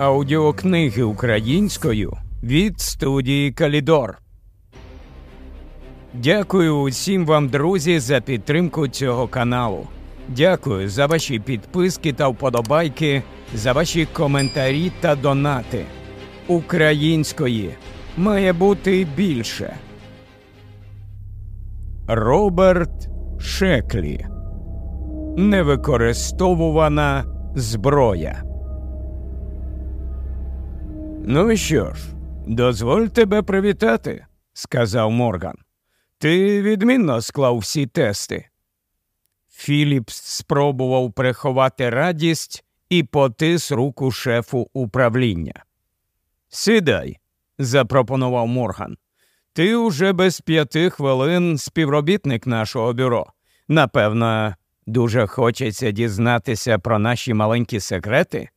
Аудіокниги українською від студії Калідор. Дякую усім вам, друзі, за підтримку цього каналу. Дякую за ваші підписки та вподобайки, за ваші коментарі та донати. Української має бути більше. Роберт Шеклі. Невикористовувана зброя. Ну що ж, дозволь тебе привітати, сказав Морган. Ти відмінно склав всі тести. Філіпс спробував приховати радість і потис руку шефу управління. Сідай, запропонував Морган. Ти уже без п'яти хвилин співробітник нашого бюро. Напевно, дуже хочеться дізнатися про наші маленькі секрети.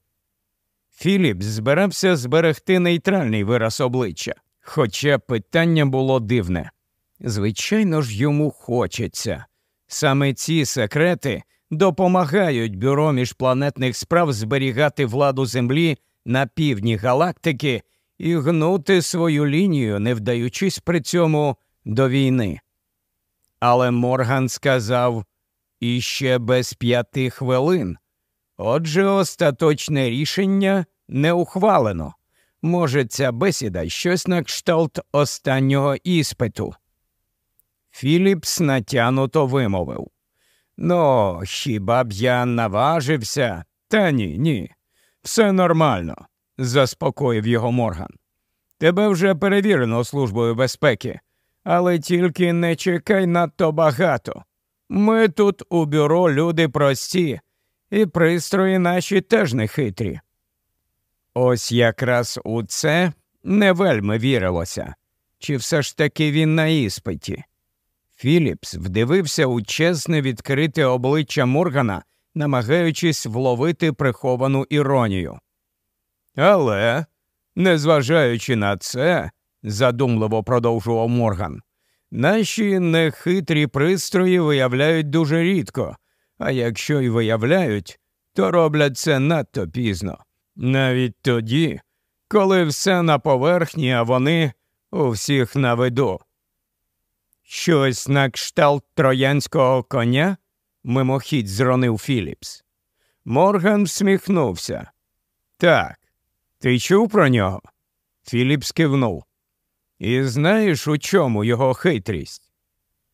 Філіпс збирався зберегти нейтральний вираз обличчя, хоча питання було дивне. Звичайно ж, йому хочеться. Саме ці секрети допомагають бюро міжпланетних справ зберігати владу Землі на півдні галактики і гнути свою лінію, не вдаючись при цьому до війни. Але Морган сказав іще без п'яти хвилин. Отже, остаточне рішення не ухвалено. Може, ця бесіда щось на кшталт останнього іспиту. Філіпс натянуто вимовив. Ну, хіба б я наважився? Та ні, ні. Все нормально, заспокоїв його Морган. Тебе вже перевірено службою безпеки, але тільки не чекай надто багато. Ми тут у бюро люди прості, і пристрої наші теж не хитрі. Ось якраз у це не вельми вірилося, чи все ж таки він на іспиті. Філіпс вдивився у чесне відкрите обличчя Моргана, намагаючись вловити приховану іронію. Але, незважаючи на це, задумливо продовжував Морган, наші нехитрі пристрої виявляють дуже рідко, а якщо й виявляють, то роблять це надто пізно. Навіть тоді, коли все на поверхні, а вони у всіх на виду. Щось на кшталт троянського коня? мимохідь зронив Філіпс. Морган всміхнувся. Так, ти чув про нього? Філіпс кивнув. І знаєш, у чому його хитрість?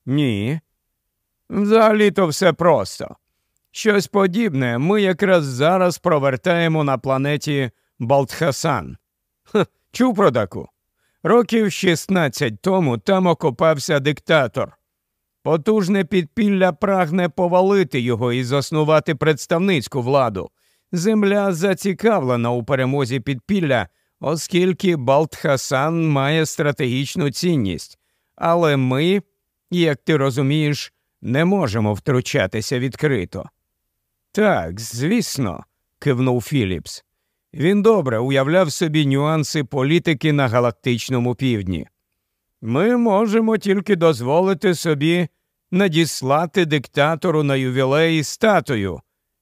Ні. Взагалі то все просто. Щось подібне ми якраз зараз провертаємо на планеті Балтхасан. Ха, чув про таку? Років 16 тому там окопався диктатор. Потужне підпілля прагне повалити його і заснувати представницьку владу. Земля зацікавлена у перемозі підпілля, оскільки Балтхасан має стратегічну цінність. Але ми, як ти розумієш, не можемо втручатися відкрито. Так, звісно, кивнув Філіпс. Він добре уявляв собі нюанси політики на галактичному півдні. Ми можемо тільки дозволити собі надіслати диктатору на ювілеї статую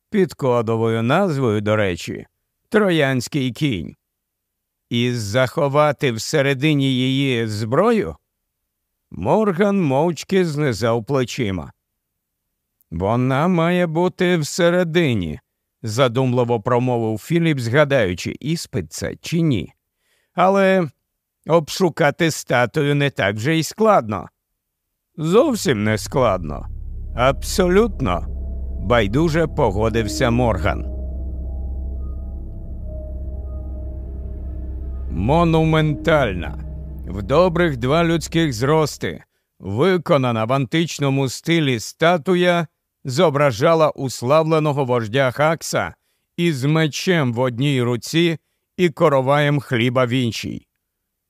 під кодовою назвою, до речі, Троянський кінь. І заховати всередині її зброю? Морган мовчки знизав плечима. Вона має бути всередині, задумливо промовив Філіп, згадаючи, іспит це чи ні. Але обшукати статую не так вже й складно. Зовсім не складно. Абсолютно, байдуже погодився Морган. Монументальна, в добрих два людських зрости, виконана в античному стилі статуя зображала уславленого вождя Хакса із мечем в одній руці і короваєм хліба в іншій.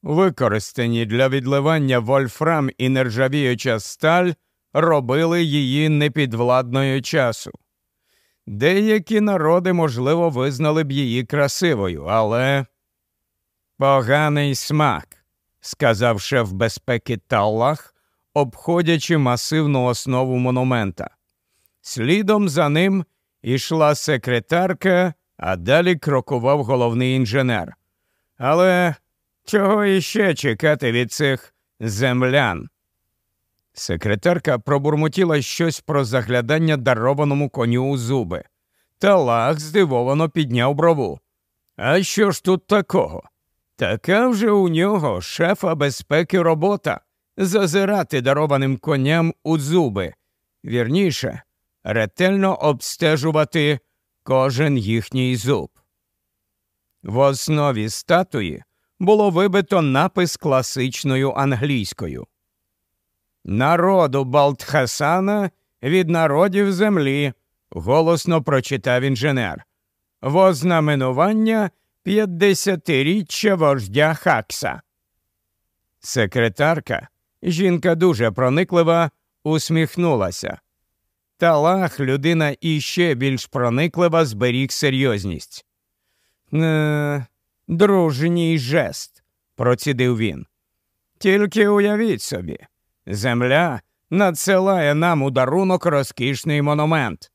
Використані для відливання вольфрам і нержавіюча сталь робили її непідвладною часу. Деякі народи, можливо, визнали б її красивою, але поганий смак, сказав шеф безпеки Таллах, обходячи масивну основу монумента. Слідом за ним ішла секретарка а далі крокував головний інженер. Але чого іще чекати від цих землян? Секретарка пробурмотіла щось про заглядання дарованому коню у зуби. Талах здивовано підняв брову. А що ж тут такого? Така вже у нього шефа безпеки робота зазирати дарованим коням у зуби, вірніше, ретельно обстежувати кожен їхній зуб. В основі статуї було вибито напис класичною англійською. Народу Балтхасана від народів землі, голосно прочитав інженер. Вознаменування п'ятдесятиріччя вождя Хакса. Секретарка, жінка дуже прониклива, усміхнулася. Талах, людина іще більш прониклива, зберіг серйозність. «Е, Дружній жест, процідив він. Тільки уявіть собі, земля надсилає нам у дарунок розкішний монумент.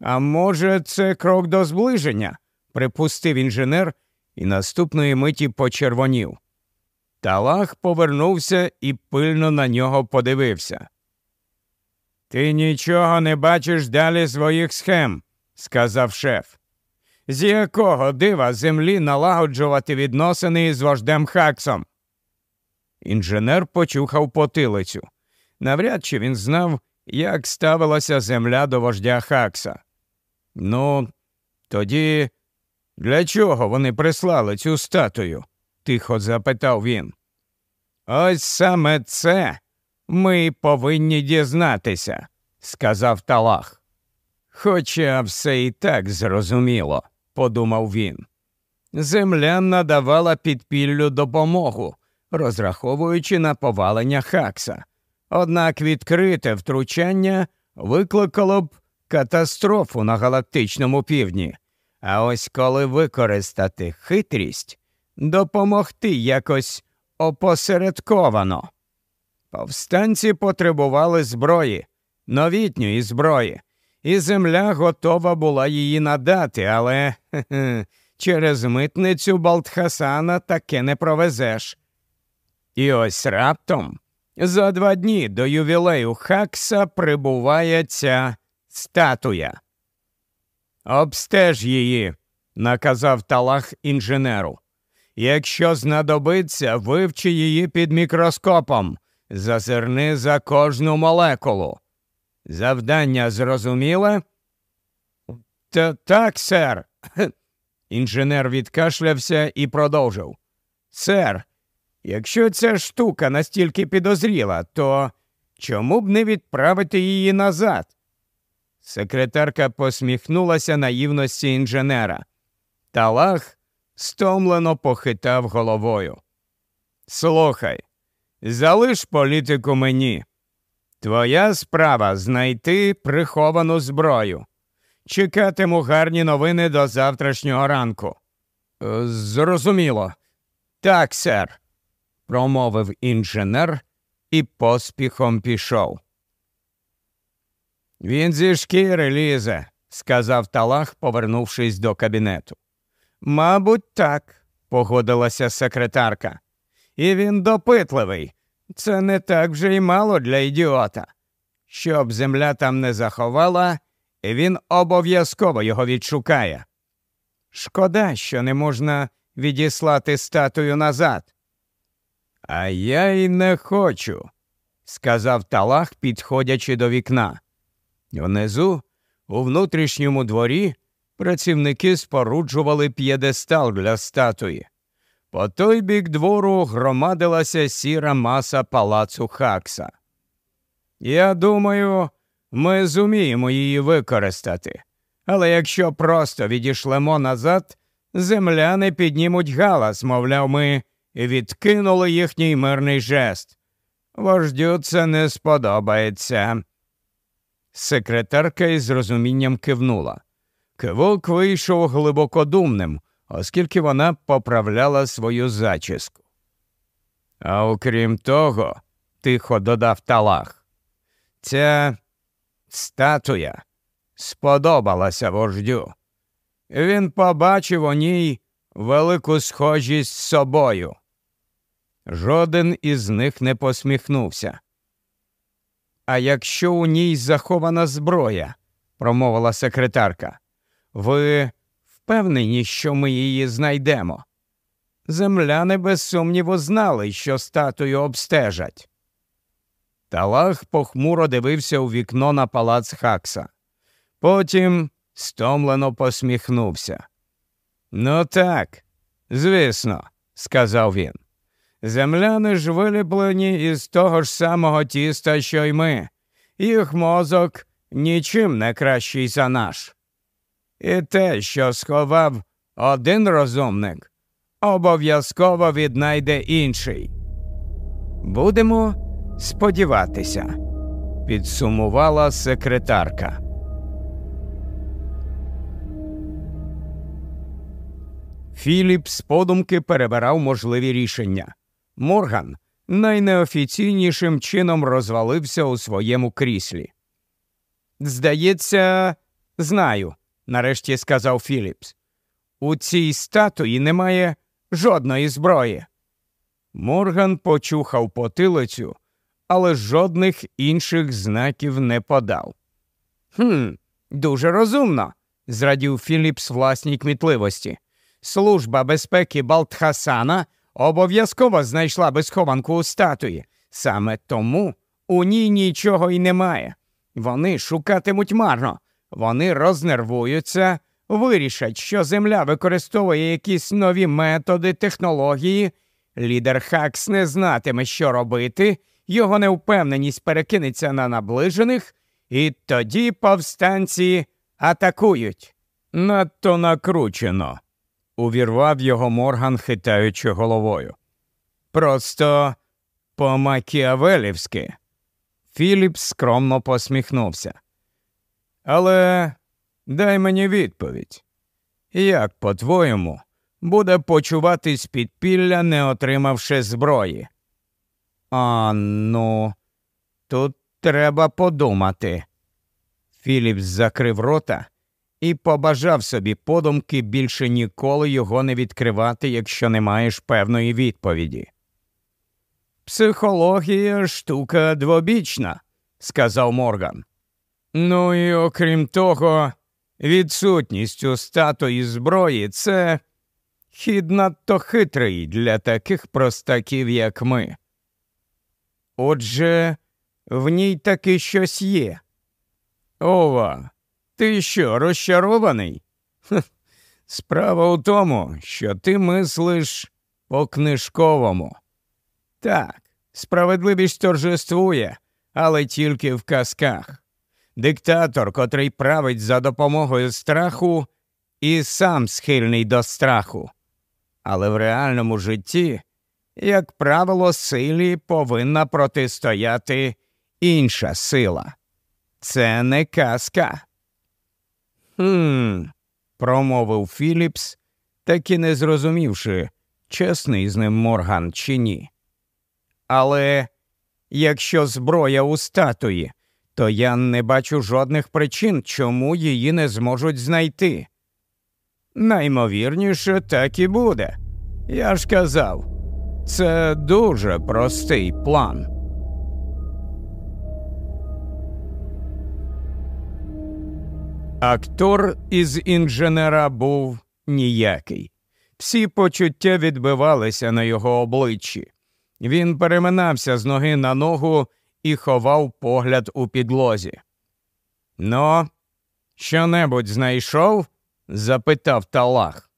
А може, це крок до зближення? припустив інженер і наступної миті почервонів. Талах повернувся і пильно на нього подивився. Ти нічого не бачиш далі своїх схем, сказав шеф. З якого дива землі налагоджувати відносини з вождем Хаксом? Інженер почухав потилицю. Навряд чи він знав, як ставилася земля до вождя Хакса. Ну, тоді для чого вони прислали цю статую? тихо запитав він. Ось саме це ми повинні дізнатися, сказав Талах. Хоча все і так зрозуміло, подумав він. Земля надавала підпіллю допомогу, розраховуючи на повалення Хакса. Однак відкрите втручання викликало б катастрофу на галактичному півдні. А ось коли використати хитрість, допомогти якось опосередковано. Повстанці потребували зброї, новітньої зброї, і земля готова була її надати, але хе -хе, через митницю Балтхасана таке не провезеш. І ось раптом за два дні до ювілею Хакса прибуває ця статуя. Обстеж її, наказав талах інженеру. Якщо знадобиться, вивчи її під мікроскопом, зазирни за кожну молекулу. Завдання зрозуміле? Та так, сер. Інженер відкашлявся і продовжив. Сер, якщо ця штука настільки підозріла, то чому б не відправити її назад? Секретарка посміхнулася наївності інженера. Талах стомлено похитав головою. Слухай, залиш політику мені. Твоя справа знайти приховану зброю. Чекатиму гарні новини до завтрашнього ранку. «Е, зрозуміло. Так, сер, промовив інженер і поспіхом пішов. Він зі шкіри лізе, сказав Талах, повернувшись до кабінету. Мабуть, так, погодилася секретарка. І він допитливий. Це не так вже й мало для ідіота. Щоб земля там не заховала, він обов'язково його відшукає. Шкода, що не можна відіслати статую назад. А я й не хочу, сказав Талах, підходячи до вікна. Внизу, у внутрішньому дворі, працівники споруджували п'єдестал для статуї. По той бік двору громадилася сіра маса палацу Хакса. Я думаю, ми зуміємо її використати, але якщо просто відійшлемо назад, земляни піднімуть галас, мовляв, ми відкинули їхній мирний жест. Вождю це не сподобається. Секретарка із розумінням кивнула. Кивок вийшов глибокодумним, оскільки вона поправляла свою зачіску. А окрім того, тихо додав Талах, ця статуя сподобалася вождю. він побачив у ній велику схожість з собою. Жоден із них не посміхнувся. А якщо у ній захована зброя, промовила секретарка, ви впевнені, що ми її знайдемо? Земляни без сумніву знали, що статую обстежать. Талах похмуро дивився у вікно на палац Хакса. Потім стомлено посміхнувся. Ну так, звісно, сказав він. Земляни ж виліплені із того ж самого тіста, що й ми. Їх мозок нічим не кращий за наш. І те, що сховав один розумник, обов'язково віднайде інший. Будемо сподіватися, підсумувала секретарка. Філіп з подумки перебирав можливі рішення. Морган найнеофіційнішим чином розвалився у своєму кріслі. Здається, знаю, нарешті сказав Філіпс. У цій статуї немає жодної зброї. Морган почухав потилицю, але жодних інших знаків не подав. «Хм, дуже розумно, зрадів Філіпс власній кмітливості. Служба безпеки Балтхасана обов'язково знайшла би схованку у статуї. Саме тому у ній нічого й немає. Вони шукатимуть марно, вони рознервуються, вирішать, що Земля використовує якісь нові методи, технології. Лідер Хакс не знатиме, що робити, його невпевненість перекинеться на наближених, і тоді повстанці атакують. Надто накручено увірвав його Морган, хитаючи головою. Просто по макіавелівськи. Філіп скромно посміхнувся. Але дай мені відповідь. Як, по-твоєму, буде почуватись підпілля, не отримавши зброї? А ну, тут треба подумати. Філіпс закрив рота і побажав собі подумки більше ніколи його не відкривати, якщо не маєш певної відповіді. Психологія штука двобічна, сказав Морган. Ну і окрім того, відсутність у статуї зброї це хід надто хитрий для таких простаків, як ми. Отже, в ній таки щось є. Ова, ти що, розчарований? Справа у тому, що ти мислиш по книжковому. Так, справедливість торжествує, але тільки в казках. Диктатор, котрий править за допомогою страху, і сам схильний до страху. Але в реальному житті, як правило, силі повинна протистояти інша сила. Це не казка. Хм, промовив Філіпс, так і не зрозумівши, чесний з ним Морган чи ні. Але якщо зброя у статуї, то я не бачу жодних причин, чому її не зможуть знайти. Наймовірніше, так і буде. Я ж казав, це дуже простий план. Актор із інженера був ніякий. Всі почуття відбивалися на його обличчі. Він переминався з ноги на ногу і ховав погляд у підлозі. Ну, що небудь знайшов? запитав Талах.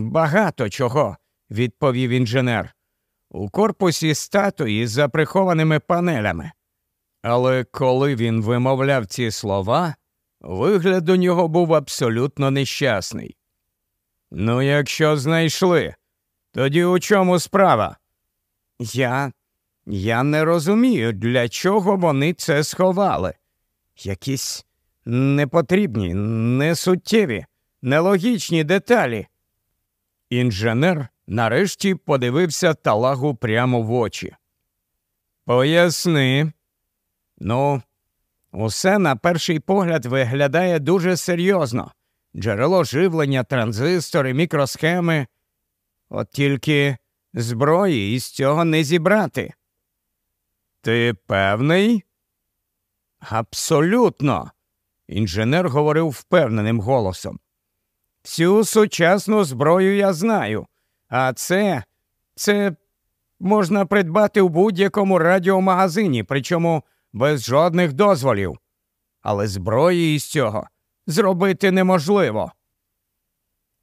Багато чого, відповів інженер. У корпусі статуї за прихованими панелями. Але коли він вимовляв ці слова, Вигляд у нього був абсолютно нещасний. Ну, якщо знайшли, тоді у чому справа? Я Я не розумію, для чого вони це сховали. Якісь непотрібні, несуттєві, нелогічні деталі. Інженер нарешті подивився талагу прямо в очі. Поясни. Ну, Усе на перший погляд виглядає дуже серйозно. джерело живлення, транзистори, мікросхеми. От тільки зброї із цього не зібрати. Ти певний? Абсолютно. Інженер говорив впевненим голосом. Всю сучасну зброю я знаю, а це, це можна придбати у будь-якому радіомагазині, причому без жодних дозволів. Але зброї із цього зробити неможливо.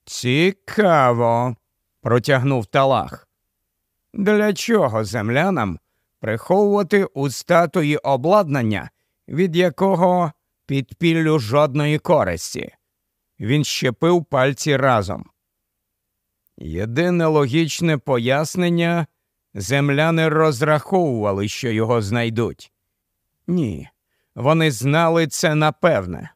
Цікаво, протягнув Талах. Для чого землянам приховувати у статуї обладнання, від якого підпіллю жодної користі? Він щепив пальці разом. Єдине логічне пояснення земляни розраховували, що його знайдуть. Ні, вони знали це напевне.